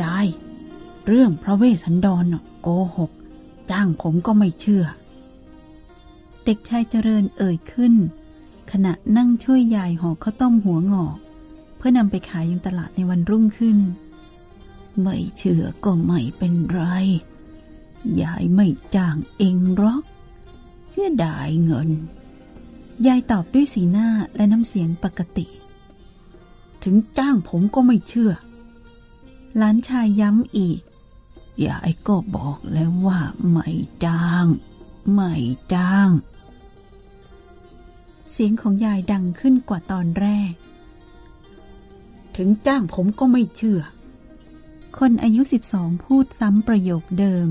ยาย เรื่องพระเวสสันดรโกหก จ้างผมก็ไม่เชื่อ เด็กชายเจริญเอ่ยขึ้น ขณะนั่งช่วยยายห่อข้าวต้มหัวงอก เพื่อนำไปขายยังตลาดในวันรุ่งขึ้น ไม่เชื่อก็ไม่เป็นไร ยายไม่จ้างเองหรอกเสียดายเงิน ยายตอบด้วยสีหน้าและน้ำเสียงปกติ ถึงจ้างผมก็ไม่เชื่อ หลานชายย้ำอีก ยายก็บอกแล้วว่าไม่จ้าง ไม่จ้าง เสียงของยายดังขึ้นกว่าตอนแรก ถึงจ้างผมก็ไม่เชื่อ คนอายุสิบสองพูดซ้ำประโยคเดิม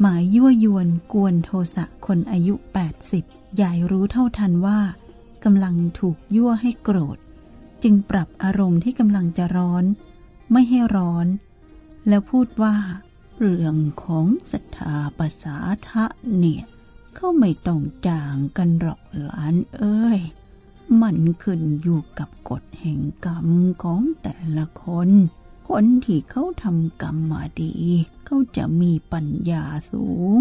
หมายยั่วยวนกวนโทสะคนอายุแปดสิบยายรู้เท่าทันว่ากำลังถูกยั่วให้โกรธ จึงปรับอารมณ์ที่กำลังจะร้อน ไม่ให้ร้อน แล้วพูดว่า เรื่องของศรัทธาภาษาทะเนี่ยเขาไม่ต้องจางกันหรอกหลานเอ้ย มันขึ้นอยู่กับกฎแห่งกรรมของแต่ละคน คนที่เขาทำกรรมมาดี เขาจะมีปัญญาสูง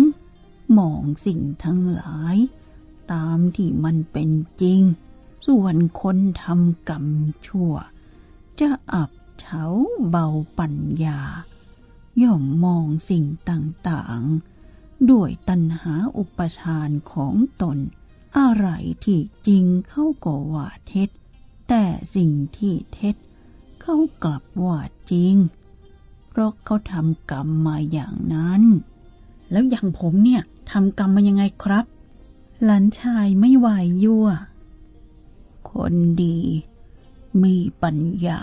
มองสิ่งทั้งหลาย ตามที่มันเป็นจริง ส่วนคนทำกรรมชั่ว จะอับ เฉาเบาปัญญา ย่อมมองสิ่งต่างๆ ด้วยตัณหาอุปทานของตน อะไรที่จริงเขาก็ว่าเท็จ แต่สิ่งที่เท็จ เขากลับว่าจริง เพราะเขาทำกรรมมาอย่างนั้น แล้วอย่างผมเนี่ยทำกรรมมายังไงครับ หลานชายไม่ไหวยั่ว คนดีมีปัญญา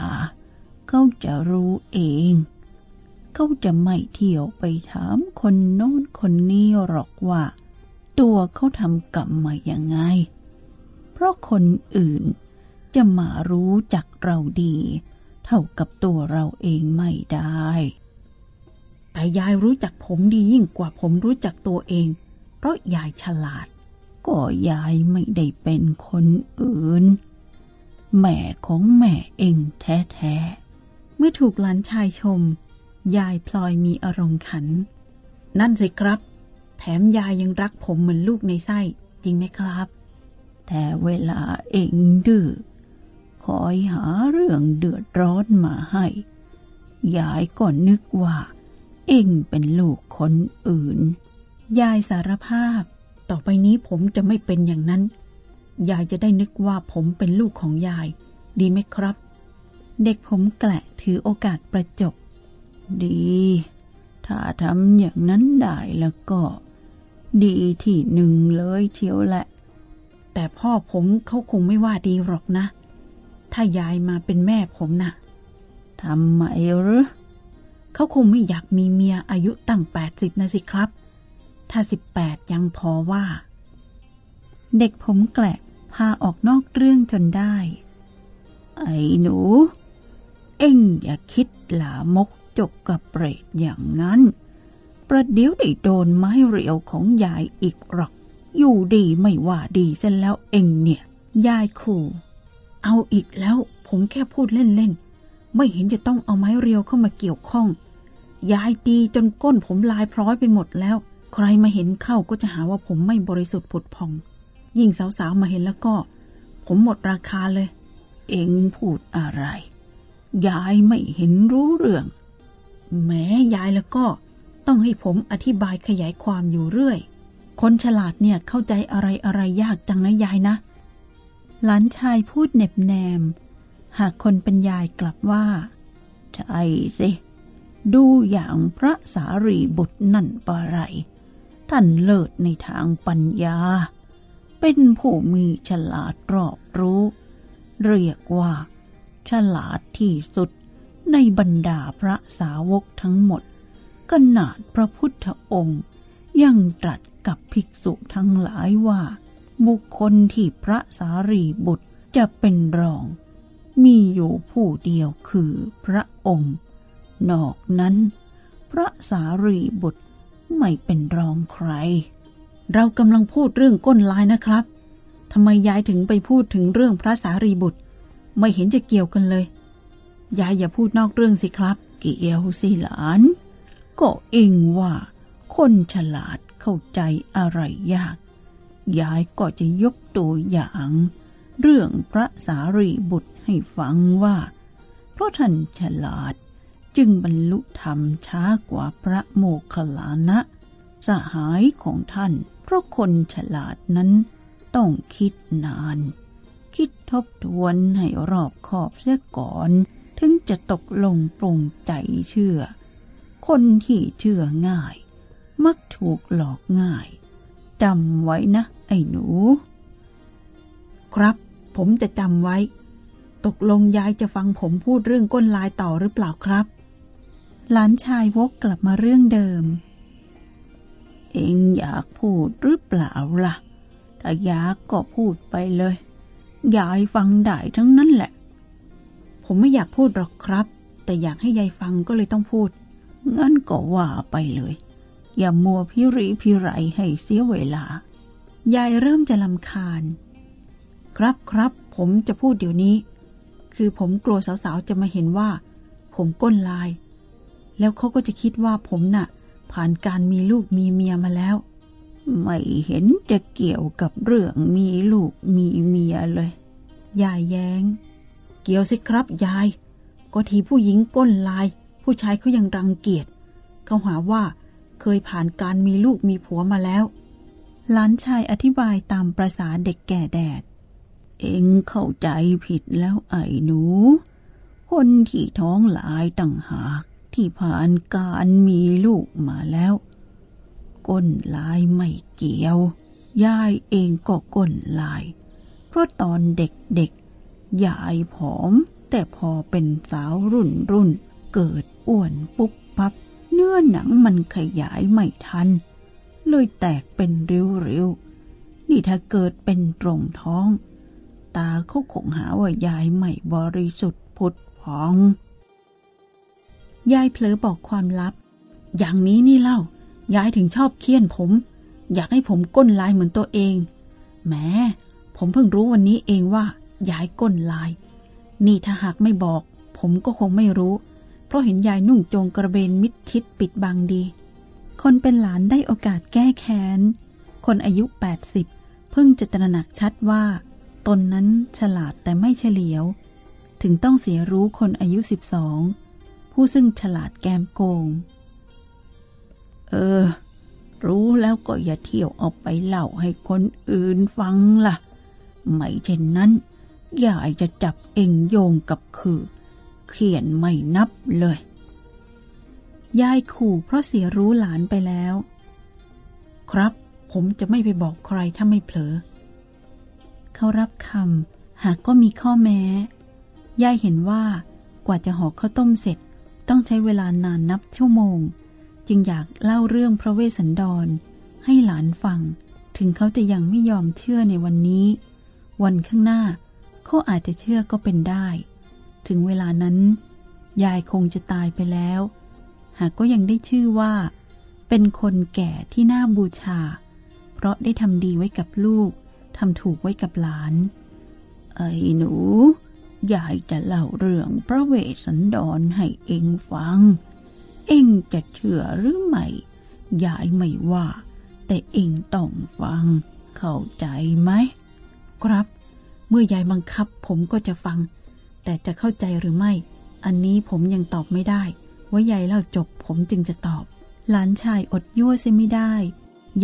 เขาจะรู้เอง เขาจะไม่เที่ยวไปถามคนโน้นคนนี้หรอกว่า ตัวเขาทำกรรมมาอยังไง เพราะคนอื่นจะมารู้จักเราดี เท่ากับตัวเราเองไม่ได้ แต่ยายรู้จักผมดียิ่งกว่าผมรู้จักตัวเอง เพราะยายฉลาด ก็ยายไม่ได้เป็นคนอื่น แม่ของแม่เองแท้ๆ เมื่อถูกหลานชายชม ยายพลอยมีอารมณ์ขัน นั่นสิครับ แถมยายยังรักผมเหมือนลูกในไส้ จริงไหมครับ แต่เวลาเองดื้อคอยหาเรื่องเดือดร้อนมาให้ ยายก็นึกว่า เองเป็นลูกคนอื่น ยายสารภาพ ต่อไปนี้ผมจะไม่เป็นอย่างนั้น ยายจะได้นึกว่าผมเป็นลูกของยาย ดีไหมครับ เด็กผมแกละถือโอกาสประจบ ดี ถ้าทำอย่างนั้นได้แล้วก็ ดีที่หนึ่งเลยเชียวแหละ แต่พ่อผมเขาคงไม่ว่าดีหรอกนะ ถ้ายายมาเป็นแม่ผมนะ่ะทำไมหรือเขาคงไม่อยากมีเมียอายุตั้งแปดสิบนะสิครับ ถ้าสิบแปดยังพอว่า เด็กผมแกละพาออกนอกเรื่องจนได้ ไอ้หนู เอ็งอย่าคิดหลามกจกกับเปรตอย่างนั้น ประเดี๋ยวได้โดนไม้เรียวของยายอีกหรอก อยู่ดีไม่ว่าดีเส้นแล้วเอ็งเนี่ย ยายขู่ เอาอีกแล้วผมแค่พูดเล่นๆ ไม่เห็นจะต้องเอาไม้เรียวเข้ามาเกี่ยวข้อง ยายตีจนก้นผมลายพร้อยไปหมดแล้ว ใครมาเห็นเข้าก็จะหาว่าผมไม่บริสุทธิ์ผุดพอง ยิ่งสาวๆมาเห็นแล้วก็ ผมหมดราคาเลย เอ็งพูดอะไร ยายไม่เห็นรู้เรื่อง แม้ยายแล้วก็ต้องให้ผมอธิบายขยายความอยู่เรื่อย คนฉลาดเนี่ยเข้าใจอะไรอะไรยากจังนะยายนะ หลานชายพูดเน็บแนม หากคนเป็นยายกลับว่า ใช่สิดูอย่างพระสารีบุตรนั่นปะไร ท่านเลิศในทางปัญญา เป็นผู้มีฉลาดรอบรู้ เรียกว่า ฉลาดที่สุดในบรรดาพระสาวกทั้งหมด ขนาดพระพุทธองค์ ยังตรัสกับภิกษุทั้งหลายว่า บุคคลที่พระสารีบุตรจะเป็นรอง มีอยู่ผู้เดียวคือพระองค์ นอกนั้น พระสารีบุตรไม่เป็นรองใคร เรากำลังพูดเรื่องก้นลายนะครับทำไมยายถึงไปพูดถึงเรื่องพระสารีบุตร ไม่เห็นจะเกี่ยวกันเลย ยายอย่าพูดนอกเรื่องสิครับ เกี่ยวสิหลาน ก็เองว่า คนฉลาดเข้าใจอะไรยาก ยายก็จะยกตัวอย่าง เรื่องพระสารีบุตรให้ฟังว่า เพราะท่านฉลาดจึงบรรลุธรรมช้ากว่าพระโมคคัลลานะ สหายของท่าน เพราะคนฉลาดนั้นต้องคิดนาน คิดทบทวนให้รอบขอบเสียก่อน ถึงจะตกลงปรงใจเชื่อ คนที่เชื่อง่าย มักถูกหลอกง่ายจำไว้นะ ไอ้หนู ครับผมจะจำไว้ ตกลงยายจะฟังผมพูดเรื่องก้นลายต่อหรือเปล่าครับ หลานชายวกกลับมาเรื่องเดิม เองอยากพูดหรือเปล่าล่ะ ถ้าอยากก็พูดไปเลย ยายฟังได้ทั้งนั้นแหละ ผมไม่อยากพูดหรอกครับ แต่อยากให้ยายฟังก็เลยต้องพูด งั้นก็ว่าไปเลย อย่ามัวพิริพิไรให้เสียเวลา ยายเริ่มจะลำคาญ ครับครับ ผมจะพูดเดี๋ยวนี้ คือผมกลัวสาวๆจะมาเห็นว่า ผมก้นลาย แล้วเขาก็จะคิดว่าผมนะ่ะ ผ่านการมีลูกมีเมียมาแล้ว ไม่เห็นจะเกี่ยวกับเรื่องมีลูกมีเมียเลย ยายแยง้ง เกี่ยวสิครับยาย ก็ทีผู้หญิงก้นลาย ผู้ชายเขายังรังเกียจเขาหาว่าเคยผ่านการมีลูกมีผัวมาแล้ว หลานชายอธิบายตามประษาเด็กแก่แดด เองเข้าใจผิดแล้วไอ้หนู คนที่ท้องหลายต่างหากที่ผ่านการมีลูกมาแล้ว ก้นลายไม่เกี่ยวยายเองก็ก้นลาย เพราะตอนเด็กๆยายผอม แต่พอเป็นสาวรุ่นรุ่นเกิดอ้วนปุ๊บปับ เนื้อหนังมันขยายไม่ทัน เลยแตกเป็นริ้วๆ นี่ถ้าเกิดเป็นตรงท้อง ตาเขาคงหาว่ายายไม่บริสุทธิ์พุทธพอง ยายเผลอบอกความลับ อย่างนี้นี่เล่า ยายถึงชอบเคี่ยนผม อยากให้ผมก้นลายเหมือนตัวเองแม้ผมเพิ่งรู้วันนี้เองว่ายายก้นลาย นี่ถ้าหากไม่บอก ผมก็คงไม่รู้ เพราะเห็นยายนุ่งโจงกระเบนมิดชิดปิดบังดี คนเป็นหลานได้โอกาสแก้แค้น คนอายุ 80 เพิ่งจะตระหนักชัดว่า ตนนั้นฉลาดแต่ไม่เฉลียว ถึงต้องเสียรู้คนอายุ 12 ผู้ซึ่งฉลาดแกมโกง เออ รู้แล้วก็อย่าเที่ยวออกไปเล่าให้คนอื่นฟังละ่ะ ไม่เช่นนั้นยายจะจับเองโยงกับคือ เขียนไม่นับเลย ยายขู่เพราะเสียรู้หลานไปแล้ว ครับ ผมจะไม่ไปบอกใครถ้าไม่เผลอ เขารับคำหากก็มีข้อแม้ ยายเห็นว่ากว่าจะห่อข้าวต้มเสร็จ ต้องใช้เวลานานนับชั่วโมง จึงอยากเล่าเรื่องพระเวสสันดร ให้หลานฟัง ถึงเขาจะยังไม่ยอมเชื่อในวันนี้ วันข้างหน้าเขาอาจจะเชื่อก็เป็นได้ ถึงเวลานั้น ยายคงจะตายไปแล้ว หากก็ยังได้ชื่อว่า เป็นคนแก่ที่น่าบูชา เพราะได้ทำดีไว้กับลูกทำถูกไว้กับหลาน ไอ้หนูยายจะเล่าเรื่องพระเวสสันดรให้เองฟัง เองจะเชื่อหรือไม่ยายไม่ว่า แต่เองต้องฟัง เข้าใจไหมครับ เมื่อยายบังคับผมก็จะฟัง แต่จะเข้าใจหรือไม่ อันนี้ผมยังตอบไม่ได้ ว่ายายเล่าจบผมจึงจะตอบ หลานชายอดยั่วเสียไม่ได้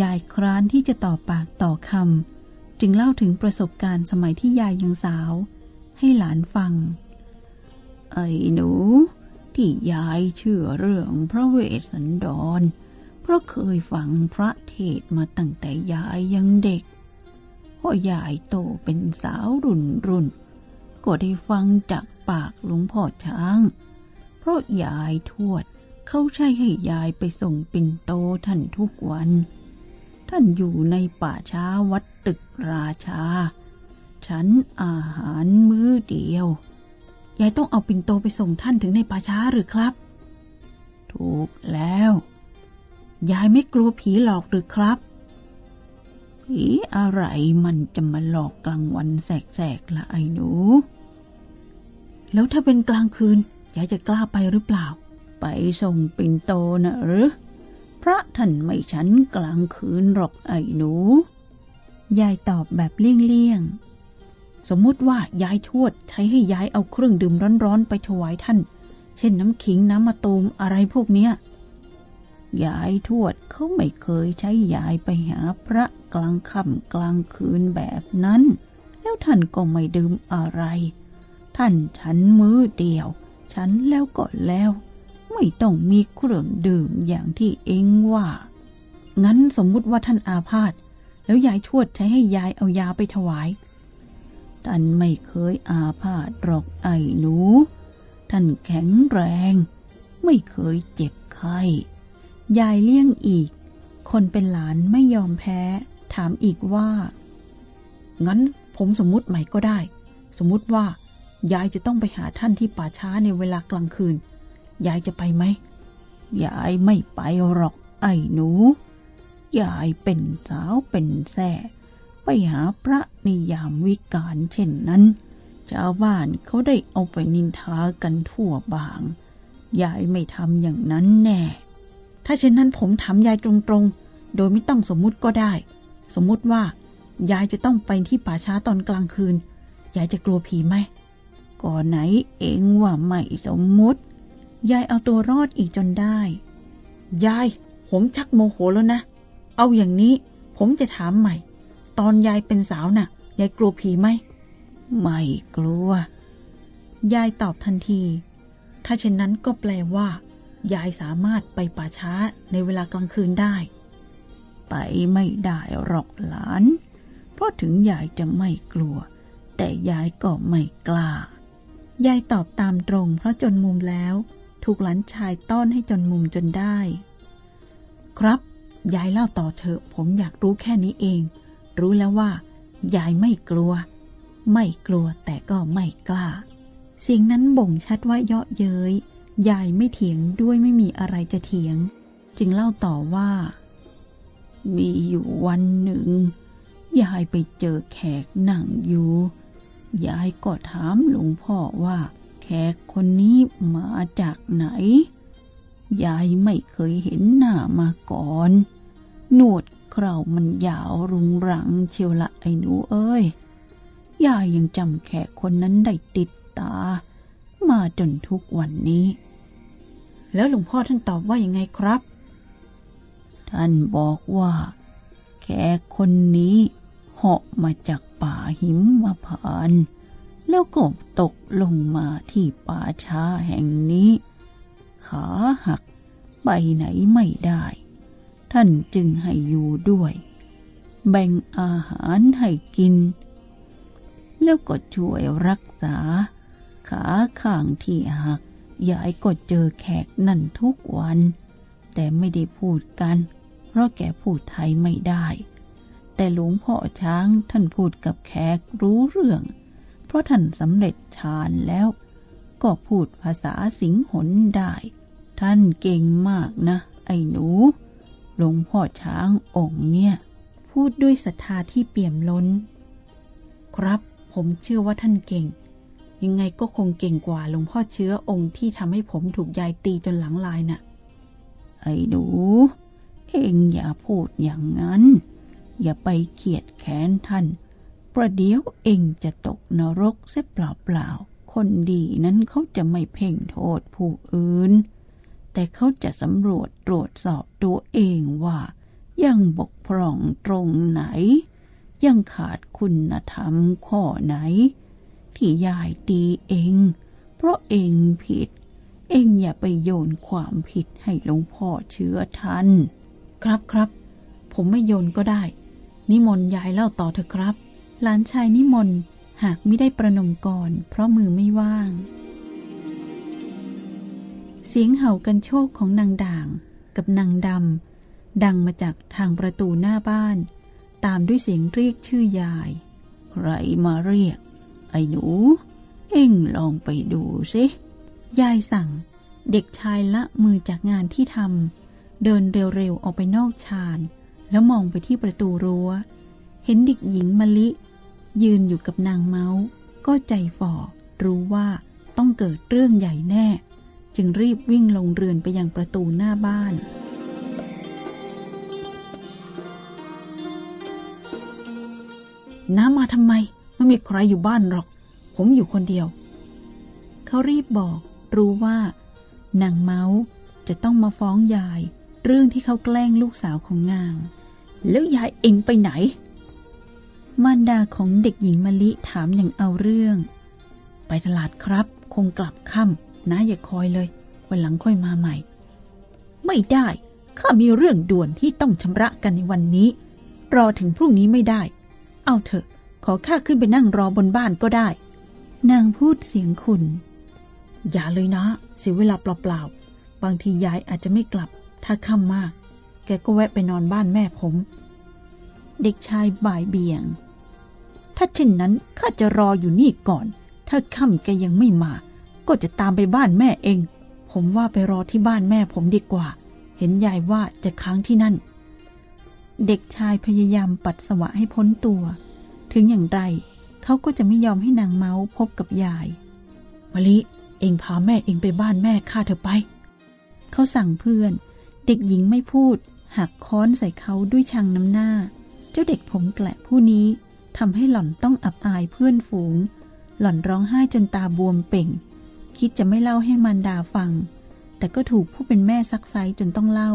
ยายคร้านที่จะตอบปากต่อคำจึงเล่าถึงประสบการณ์สมัยที่ยายยังสาว ให้หลานฟัง ไอ้หนู ที่ยายเชื่อเรื่องพระเวสสันดร เพราะเคยฟังพระเทศมาตั้งแต่ยายยังเด็กพอยายโตเป็นสาวรุ่นรุ่น ก็ได้ฟังจากปากหลวงพ่อช้าง เพราะยายทวดเขาใช้ให้ยายไปส่งปิ่นโตท่านทุกวัน ท่านอยู่ในป่าช้าวัดตึกราชา ฉันอาหารมื้อเดียว ยายต้องเอาปิ่นโตไปส่งท่านถึงในป่าช้าหรือครับ ถูกแล้ว ยายไม่กลัวผีหลอกหรือครับ ผีอะไรมันจะมาหลอกกลางวันแสกๆละไอ้หนู แล้วถ้าเป็นกลางคืน ยายจะกล้าไปหรือเปล่า ไปส่งปิ่นโตนะหรือ พระท่านไม่ฉันกลางคืนหรอกไอ้หนู ยายตอบแบบเลี่ยงๆ สมมุติว่ายายทวดใช้ให้ยายเอาเครื่องดื่มร้อนๆไปถวายท่าน เช่นน้ำขิงน้ำมะตูมอะไรพวกเนี้ยยายทวดเขาไม่เคยใช้ยายไปหาพระกลางค่ำกลางคืนแบบนั้น แล้วท่านก็ไม่ดื่มอะไร ท่านฉันมื้อเดียว ฉันแล้วก็แล้ว ไม่ต้องมีเครื่องดื่มอย่างที่เองว่า งั้นสมมุติว่าท่านอาพาธแล้วยายทวดใช้ให้ยายเอายาไปถวาย ท่านไม่เคยอาพาธหรอกไอ้หนู ท่านแข็งแรง ไม่เคยเจ็บไข้ ยายเลี่ยงอีก คนเป็นหลานไม่ยอมแพ้ ถามอีกว่า งั้นผมสมมุติใหม่ก็ได้ สมมุติว่ายายจะต้องไปหาท่านที่ป่าช้าในเวลากลางคืน ยายจะไปไหม ยายไม่ไปหรอกไอ้หนู ยายเป็นสาวเป็นแส่ ไปหาพระในยามวิกาลเช่นนั้น ชาวบ้านเขาได้เอาไปนินทากันทั่วบาง ยายไม่ทำอย่างนั้นแน่ ถ้าเช่นนั้นผมถามยายตรงๆ โดยไม่ต้องสมมุติก็ได้ สมมุติว่า ยายจะต้องไปที่ป่าช้าตอนกลางคืน ยายจะกลัวผีไหม ก่อนไหนเองว่าไม่สมมุติ ยายเอาตัวรอดอีกจนได้ ยาย ผมชักโมโหแล้วนะ เอาอย่างนี้ ผมจะถามใหม่ ตอนยายเป็นสาวนะ่ะ ยายกลัวผีไหม ไม่กลัว ยายตอบทันที ถ้าเช่นนั้นก็แปลว่า ยายสามารถไปป่าช้าในเวลากลางคืนได้ ไปไม่ได้หรอกหลาน เพราะถึงยายจะไม่กลัว แต่ยายก็ไม่กล้า ยายตอบตามตรง เพราะจนมุมแล้ว ถูกหลานชายต้อนให้จนมุมจนได้ ครับยายเล่าต่อเถอะผมอยากรู้แค่นี้เอง รู้แล้วว่า ยายไม่กลัว ไม่กลัวแต่ก็ไม่กล้า เสียงนั้นบ่งชัดว่าเยาะเย้ย ยายไม่เถียงด้วยไม่มีอะไรจะเถียง จึงเล่าต่อว่า มีอยู่วันหนึ่ง ยายไปเจอแขกนั่งอยู่ ยายก็ถามหลวงพ่อว่า แขกคนนี้มาจากไหน ยายไม่เคยเห็นหน้ามาก่อน หนวด เครามันยาวรุงรังเชียวละไอ้หนูเอ้ยยายยังจำแขกคนนั้นได้ติดตา มาจนทุกวันนี้ แล้วหลวงพ่อท่านตอบว่ายังไงครับ ท่านบอกว่า แขกคนนี้เหาะมาจากป่าหิมมาผ่าน แล้วก็ตกลงมาที่ป่าช้าแห่งนี้ ขาหักไปไหนไม่ได้ ท่านจึงให้อยู่ด้วย แบ่งอาหารให้กิน แล้วก็ช่วยรักษา ขาข้างที่หัก ยายก็เจอแขกนั่นทุกวัน แต่ไม่ได้พูดกัน เพราะแกพูดไทยไม่ได้ แต่หลวงพ่อช้างท่านพูดกับแขกรู้เรื่อง เพราะท่านสำเร็จฌานแล้ว ก็พูดภาษาสิงหนได้ ท่านเก่งมากนะ ไอ้หนู หลวงพ่อช้างองค์เนี่ย พูดด้วยศรัทธาที่เปี่ยมล้น ครับผมเชื่อว่าท่านเก่ง ยังไงก็คงเก่งกว่าหลวงพ่อเชื้อองค์ที่ทำให้ผมถูกยายตีจนหลังลายนะ่ะ ไอ้หนู เองอย่าพูดอย่างนั้น อย่าไปเกียดแค้นท่าน ประเดี๋ยวเองจะตกนรกเสียเปล่าๆคนดีนั้นเขาจะไม่เพ่งโทษผู้อื่น แต่เขาจะสำรวจตรวจสอบตัวเองว่า ยังบกพร่องตรงไหน ยังขาดคุณธรรมข้อไหน ที่ยายตีเอง เพราะเองผิด เองอย่าไปโยนความผิดให้หลวงพ่อเชื่อท่านครับครับ ผมไม่โยนก็ได้ นิมนต์ยายเล่าต่อเถอะครับ หลานชายนิมนต์หากไม่ได้ประนมก่อน เพราะมือไม่ว่าง เสียงเห่ากันโชคของนางด่างกับนางดำดังมาจากทางประตูหน้าบ้าน ตามด้วยเสียงเรียกชื่อยาย ใครมาเรียก ไอ้หนู เอ็งลองไปดูสิยายสั่ง เด็กชายละมือจากงานที่ทำเดินเร็วๆออกไปนอกชาน แล้วมองไปที่ประตูรัว้ว เห็นเด็กหญิงมะลิ ยืนอยู่กับนางเมาส์ ก็ใจฝ่อรู้ว่าต้องเกิดเรื่องใหญ่แน่ จึงรีบวิ่งลงเรือนไปยังประตูหน้าบ้าน น้ามาทำไม ไม่มีใครอยู่บ้านหรอก ผมอยู่คนเดียว เขารีบบอก รู้ว่านางเมาส์จะต้องมาฟ้องยาย เรื่องที่เขาแกล้งลูกสาวของนาง แล้วยายเองไปไหน มารดาของเด็กหญิงมะลิถามอย่างเอาเรื่อง ไปตลาดครับ คงกลับค่ำ นะอย่าคอยเลย วันหลังค่อยมาใหม่ ไม่ได้ ข้ามีเรื่องด่วนที่ต้องชำระกันในวันนี้ รอถึงพรุ่งนี้ไม่ได้ เอาเถอะ ขอข้าขึ้นไปนั่งรอบนบ้านก็ได้ นางพูดเสียงขุนอย่าเลยนะ เสียเวลาเปล่าๆ บางทียายอาจจะไม่กลับ ถ้าค่ำมาก แกก็แวะไปนอนบ้านแม่ผม เด็กชายบ่ายเบี่ยง ถ้าเช่นนั้นข้าจะรออยู่นี่ก่อน ถ้าค่ำแกยังไม่มา ก็จะตามไปบ้านแม่เอง ผมว่าไปรอที่บ้านแม่ผมดีกว่า เห็นยายว่าจะค้างที่นั่น เด็กชายพยายามปัดสวะให้พ้นตัว ถึงอย่างไรเขาก็จะไม่ยอมให้นางเมาส์พบกับยายมะลิเองพาแม่เองไปบ้านแม่ข้าเถอะไป เขาสั่งเพื่อน เด็กหญิงไม่พูด หักค้อนใส่เขาด้วยชังน้ำหน้า เจ้าเด็กผมแกละผู้นี้ทำให้หล่อนต้องอับอายเพื่อนฝูง หล่อนร้องไห้จนตาบวมเป่ง คิดจะไม่เล่าให้มันดาฟัง แต่ก็ถูกผู้เป็นแม่ซักไซจนต้องเล่า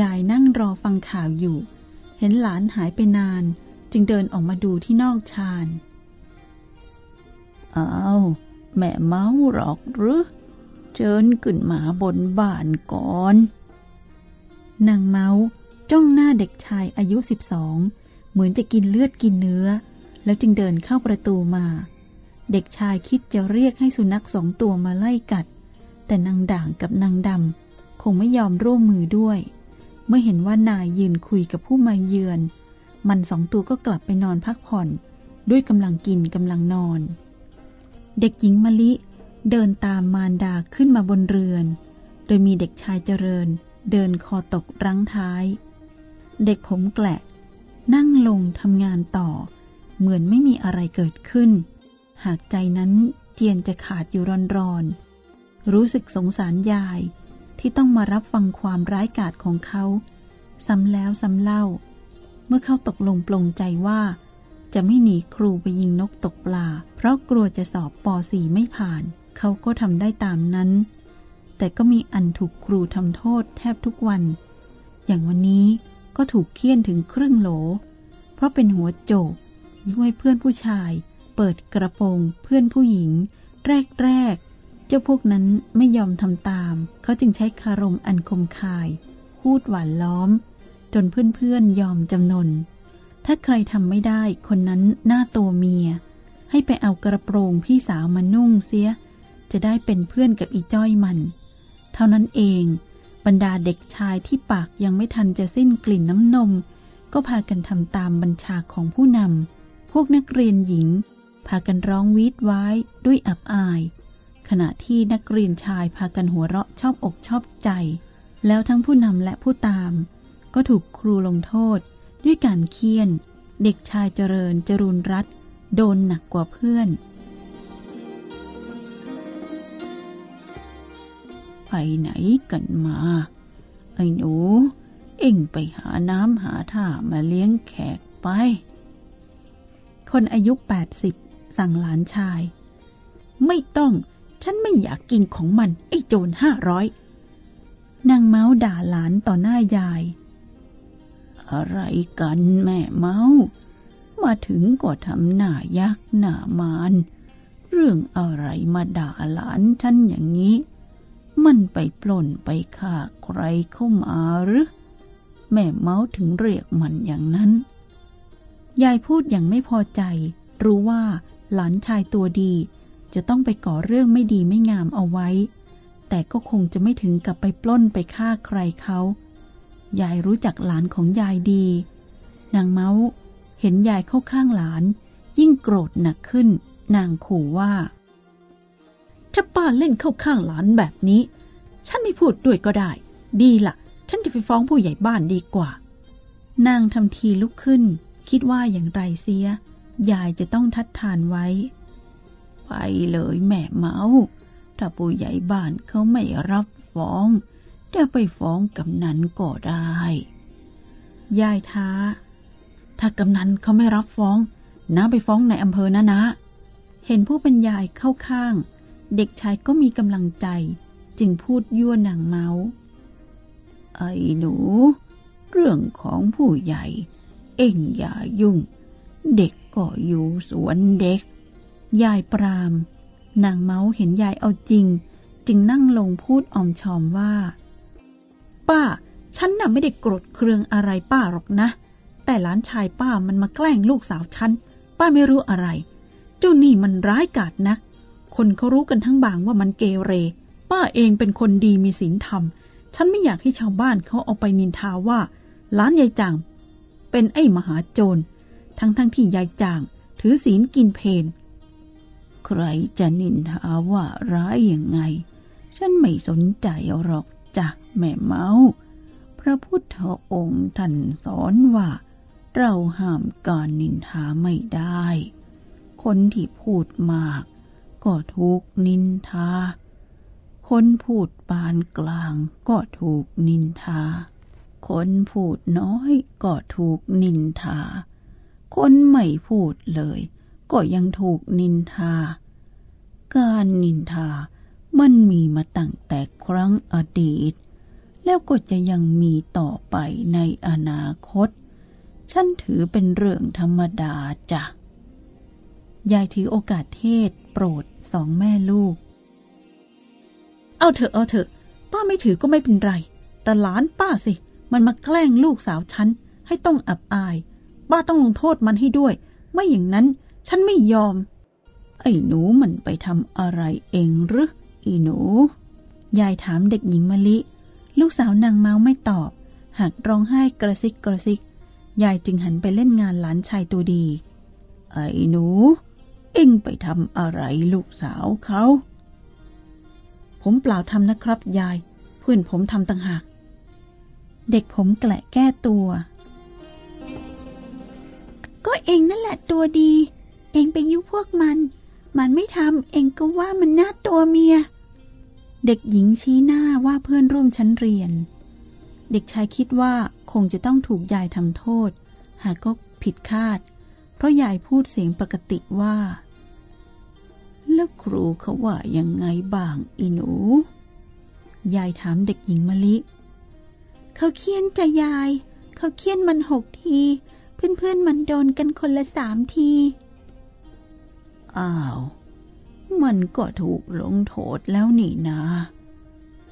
ยายนั่งรอฟังข่าวอยู่ เห็นหลานหายไปนาน จึงเดินออกมาดูที่นอกชานอ้าวแม่เมาหรอกหรือเชิญขึ้นมาบนบ้านก่อน นางเมาจ้องหน้าเด็กชายอายุสิบสอง เหมือนจะกินเลือดกินเนื้อ แล้วจึงเดินเข้าประตูมา เด็กชายคิดจะเรียกให้สุนัขสองตัวมาไล่กัด แต่นางด่างกับนางดำคงไม่ยอมร่วมมือด้วย เมื่อเห็นว่านายยืนคุยกับผู้มาเยือน มันสองตัวก็กลับไปนอนพักผ่อน ด้วยกำลังกินกำลังนอน เด็กหญิงมะลิเดินตามมารดาขึ้นมาบนเรือน โดยมีเด็กชายเจริญ เดินคอตกรั้งท้าย เด็กผมแกละ นั่งลงทำงานต่อ เหมือนไม่มีอะไรเกิดขึ้น หากใจนั้นเจียนจะขาดอยู่ร้อนๆ รู้สึกสงสารยายที่ต้องมารับฟังความร้ายกาจของเขา ซ้ำแล้วซ้ำเล่า เมื่อเขาตกลงปลงใจว่า จะไม่หนีครูไปยิงนกตกปลา เพราะกลัวจะสอบป .4 ไม่ผ่าน เขาก็ทำได้ตามนั้น แต่ก็มีอันถูกครูทำโทษแทบทุกวัน อย่างวันนี้ก็ถูกเคี่ยนถึงครึ่งโหล เพราะเป็นหัวโจก ย้วยเพื่อนผู้ชาย เปิดกระโปรงเพื่อนผู้หญิง แรกแรกเจ้าพวกนั้นไม่ยอมทำตาม เขาจึงใช้คารมอันคมคาย พูดหวานล้อม จนเพื่อนๆยอมจำนน ถ้าใครทำไม่ได้คนนั้นหน้าตัวเมีย ให้ไปเอากระโปรงพี่สาวมานุ่งเสีย จะได้เป็นเพื่อนกับอีจ้อยมัน เท่านั้นเอง บรรดาเด็กชายที่ปากยังไม่ทันจะสิ้นกลิ่นน้ำนม ก็พากันทำตามบัญชาของผู้นำ พวกนักเรียนหญิง พากันร้องวีดไว้ด้วยอับอาย ขณะที่นักเรียนชายพากันหัวเราะชอบอกชอบใจ แล้วทั้งผู้นำและผู้ตาม ก็ถูกครูลงโทษ ด้วยการเคี่ยน เด็กชายเจริญจรุนรัตโดนหนักกว่าเพื่อนไปไหนกันมา ไอ้หนู เอ็งไปหาน้ำหาท่ามาเลี้ยงแขกไป คนอายุแปดสิบสั่งหลานชาย ไม่ต้อง ฉันไม่อยากกินของมัน ไอ้โจรห้าร้อยนางเมาด่าหลานต่อหน้ายาย อะไรกันแม่เมามาถึงก็ทำหน้ายักหน้ามาน เรื่องอะไรมาด่าหลานฉันอย่างนี้ มันไปปล้นไปฆ่าใครเข้ามาหรือ แม่เมาถึงเรียกมันอย่างนั้น ยายพูดอย่างไม่พอใจ รู้ว่าหลานชายตัวดี จะต้องไปก่อเรื่องไม่ดีไม่งามเอาไว้ แต่ก็คงจะไม่ถึงกับไปปล้นไปฆ่าใครเขา ยายรู้จักหลานของยายดี นางเมาส์เห็นยายเข้าข้างหลาน ยิ่งโกรธหนักขึ้น นางขู่ว่า ถ้าป้าเล่นเข้าข้างหลานแบบนี้ ฉันไม่พูดด้วยก็ได้ ดีละ่ะ ฉันจะไปฟ้องผู้ใหญ่บ้านดีกว่า นางทำทีลุกขึ้น คิดว่าอย่างไรเสีย ยายจะต้องทัดทานไว้ ไปเลยแม่เมาถ้าผู้ใหญ่บ้านเขาไม่รับฟ้องจะไปฟ้องกำนันก็ได้ ยายท้า ถ้ากำนันเขาไม่รับฟ้องน้าไปฟ้องในอำเภอนะนะ เห็นผู้บรรยายเข้าข้าง เด็กชายก็มีกำลังใจ จึงพูดยั่วนางเมา ไอ้หนู เรื่องของผู้ใหญ่ เอ็งอย่ายุ่ง เด็กก็อยู่สวนเด็ก ยายปรามนางเมาเห็นยายเอาจริง จึงนั่งลงพูดออมชอมว่า ป้า ฉันน่ะไม่ได้โกรธเคืองอะไรป้าหรอกนะ แต่หลานชายป้ามันมาแกล้งลูกสาวฉัน ป้าไม่รู้อะไร เจ้านี่มันร้ายกาจนัก คนเขารู้กันทั้งบางว่ามันเกเร ป้าเองเป็นคนดีมีศีลธรรม ฉันไม่อยากให้ชาวบ้านเขาเอาไปนินทาว่าล้านยายจาง เป็นไอ้มหาโจร ทั้งทั้งที่ยายจาง ถือศีลกินเพน ใครจะนินทาว่าร้ายยังไง ฉันไม่สนใจหรอกจ้ะแม่เมา พระพุทธองค์ท่านสอนว่า เราห้ามการนินทาไม่ได้ คนที่พูดมาก ก็ถูกนินทา คนพูดปานกลางก็ถูกนินทา คนพูดน้อยก็ถูกนินทา คนไม่พูดเลย ก็ยังถูกนินทา การนินทามันมีมาตั้งแต่ครั้งอดีต แล้วก็จะยังมีต่อไปในอนาคต ฉันถือเป็นเรื่องธรรมดาจ้ะ ยายถือโอกาสเทศโปรดสองแม่ลูก เอาเถอะเอาเถอะ ป้าไม่ถือก็ไม่เป็นไร แต่หลานป้าสิ มันมาแกล้งลูกสาวฉัน ให้ต้องอับอาย ป้าต้องลงโทษมันให้ด้วย ไม่อย่างนั้นฉันไม่ยอม ไอ้หนูมันไปทำอะไรเองหรืออีหนู ยายถามเด็กหญิงมะลิ ลูกสาวนางเมาไม่ตอบ หากร้องไห้กระซิกกระซิก ยายจึงหันไปเล่นงานหลานชายตัวดี ไอ้หนู เอ็งไปทำอะไรลูกสาวเขา ผมเปล่าทำนะครับยาย เพื่อนผมทำต่างหาก เด็กผมแกละแก้ตัว ก็เองนั่นแหละตัวดี เองไปยุพวกมัน มันไม่ทำเองก็ว่ามันน่าตัวเมีย เด็กหญิงชี้หน้าว่าเพื่อนร่วมชั้นเรียน เด็กชายคิดว่าคงจะต้องถูกยายทำโทษ หากก็ผิดคาด เพราะยายพูดเสียงปกติว่า แล้วครูเขาว่ายังไงบ้างอีหนู ยายถามเด็กหญิงมะลิ เขาเคียนจะยาย เขาเคียนมันหกที เพื่อนๆมันโดนกันคนละสามที อ้าว มันก็ถูกลงโทษแล้วนี่นา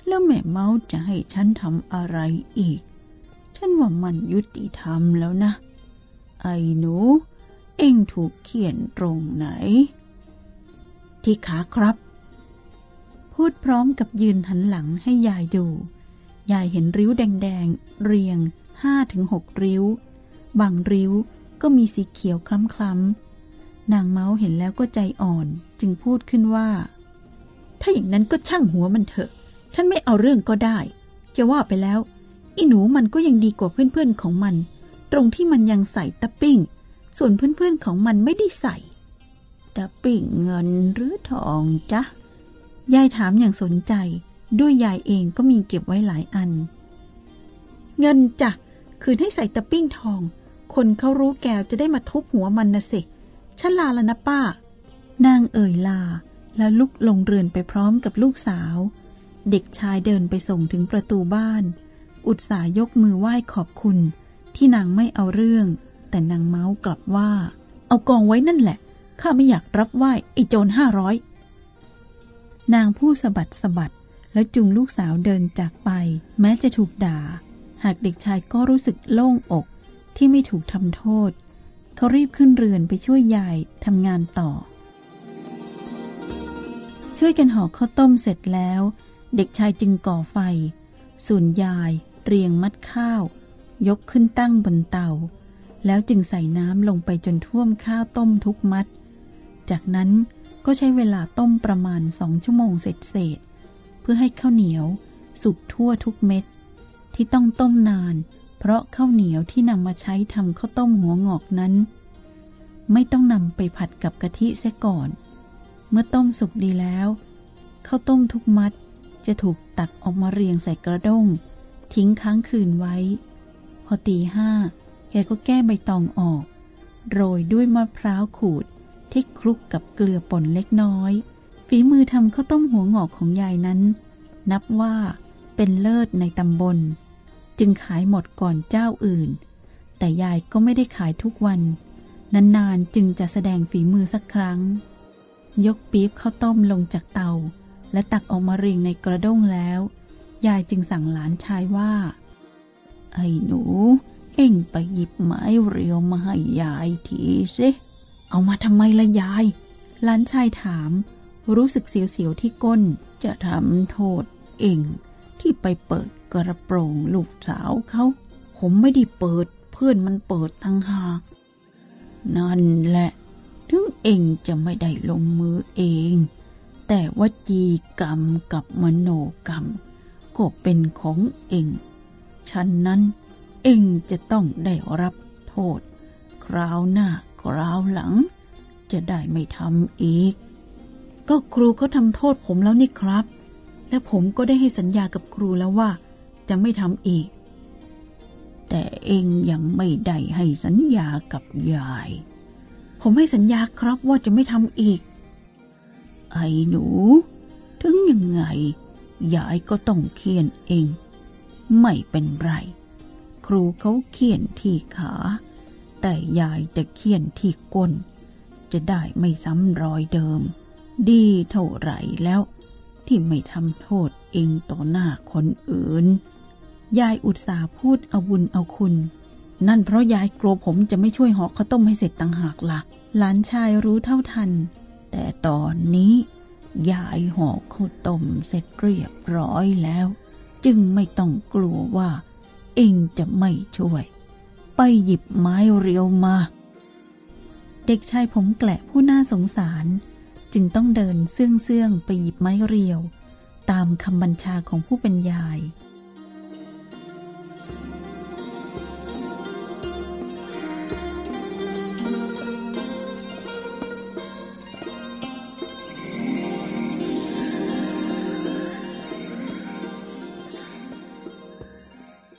แล้วแม่เมาจะให้ฉันทำอะไรอีก ฉันว่ามันยุติธรรมแล้วนะ ไอ้หนู เอ็งถูกเขียนตรงไหน ที่ขาครับ พูดพร้อมกับยืนหันหลังให้ยายดู ยายเห็นริ้วแดงๆ เรียงห้าถึงหกริ้ว บางริ้วก็มีสีเขียวคล้ำๆ นางเมาเห็นแล้วก็ใจอ่อนจึงพูดขึ้นว่า ถ้าอย่างนั้นก็ช่างหัวมันเถอะ ฉันไม่เอาเรื่องก็ได้ จะว่าไปแล้ว อีหนูมันก็ยังดีกว่าเพื่อนๆของมัน ตรงที่มันยังใส่ตะปิ้ง ส่วนเพื่อนๆของมันไม่ได้ใส่ตะปิ่งเงินหรือทองจ๊ะยายถามอย่างสนใจ ด้วยยายเองก็มีเก็บไว้หลายอัน เงินจ้ะคืนให้ใส่ตะปิ้งทอง คนเขารู้แกวจะได้มาทุบหัวมันนะสิฉันลาแล้วนะป้า นางเอ่ยลา แล้วลุกลงเรือนไปพร้อมกับลูกสาว เด็กชายเดินไปส่งถึงประตูบ้าน อุตส่าห์ยกมือไหว้ขอบคุณ ที่นางไม่เอาเรื่อง แต่นางเมาส์กลับว่า เอากองไว้นั่นแหละ ข้าไม่อยากรับไหว้ไอ้โจรห้าร้อยนางผู้สะบัดสะบัด แล้วจุงลูกสาวเดินจากไป แม้จะถูกด่า หากเด็กชายก็รู้สึกโล่งอกที่ไม่ถูกทำโทษ เขารีบขึ้นเรือนไปช่วยยายทำงานต่อ ช่วยกันห่อข้าวต้มเสร็จแล้ว เด็กชายจึงก่อไฟ ส่วนยายเรียงมัดข้าว ยกขึ้นตั้งบนเตา แล้วจึงใส่น้ำลงไปจนท่วมข้าวต้มทุกมัด จากนั้นก็ใช้เวลาต้มประมาณสองชั่วโมงเสร็จเสร็จ พื่อให้ข้าวเหนียว สุกทั่วทุกเม็ด ที่ต้องต้มนาน เพราะข้าวเหนียวที่นำมาใช้ทำข้าวต้มหัวงอกนั้น ไม่ต้องนำไปผัดกับกะทิเสียก่อน เมื่อต้มสุกดีแล้วข้าวต้มทุกมัดจะถูกตักออกมาเรียงใส่กระด้ง ทิ้งค้างคืนไว้ พอตีห้าแกก็แก้ใบตองออก โรยด้วยมะพร้าวขูดที่คลุกกับเกลือป่นเล็กน้อย ฝีมือทำข้าวต้มหัวงอกของยายนั้น นับว่าเป็นเลิศในตำบล จึงขายหมดก่อนเจ้าอื่น แต่ยายก็ไม่ได้ขายทุกวัน นานๆจึงจะแสดงฝีมือสักครั้ง ยกปี๊บข้าวต้มลงจากเตา และตักออกมาเรียงในกระด้งแล้ว ยายจึงสั่งหลานชายว่า ไอ้หนู เอ็งไปหยิบไม้เรียวมาให้ยายทีสิเอามาทำไมละยาย หลานชายถาม รู้สึกเสียวๆที่ก้นจะทำโทษเองที่ไปเปิดกระโปรงลูกสาวเขา ผมไม่ได้เปิดเพื่อนมันเปิดทั้งหากนั่นแหละ ถึงเองจะไม่ได้ลงมือเอง แต่ว่าจีกรรมกับมโนกรรม ก็เป็นของเองฉะนั้นเองจะต้องได้รับโทษ คราวหน้าคราวหลัง จะได้ไม่ทำอีก ก็ครูเขาทำโทษผมแล้วนี่ครับ และผมก็ได้ให้สัญญากับครูแล้วว่า จะไม่ทำอีก แต่เองยังไม่ได้ให้สัญญากับยาย ผมให้สัญญาครับว่าจะไม่ทำอีก ไอ้หนู ถึงยังไง ยายก็ต้องเคียนเอง ไม่เป็นไร ครูเขาเคียนที่ขา แต่ยายจะเคียนที่ก้น จะได้ไม่ซ้ำรอยเดิม ดีเท่าไหร่แล้ว ที่ไม่ทำโทษเองต่อหน้าคนอื่น ยายอุตสาพูดเอาบุญเอาคุณ นั่นเพราะยายกลัวผมจะไม่ช่วยหอกข้าวต้มให้เสร็จต่างหากละ่ะ หลานชายรู้เท่าทัน แต่ตอนนี้ ยายหอกข้าวต้มเสร็จเรียบร้อยแล้ว จึงไม่ต้องกลัวว่า เองจะไม่ช่วย ไปหยิบไม้เรียวมา เด็กชายผมแกละผู้น่าสงสาร จึงต้องเดินเสื่องๆไปหยิบไม้เรียว ตามคำบัญชาของผู้เป็นยาย